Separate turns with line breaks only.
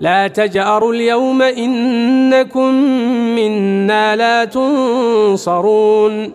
لا تجأروا اليوم إنكم منا لا تنصرون.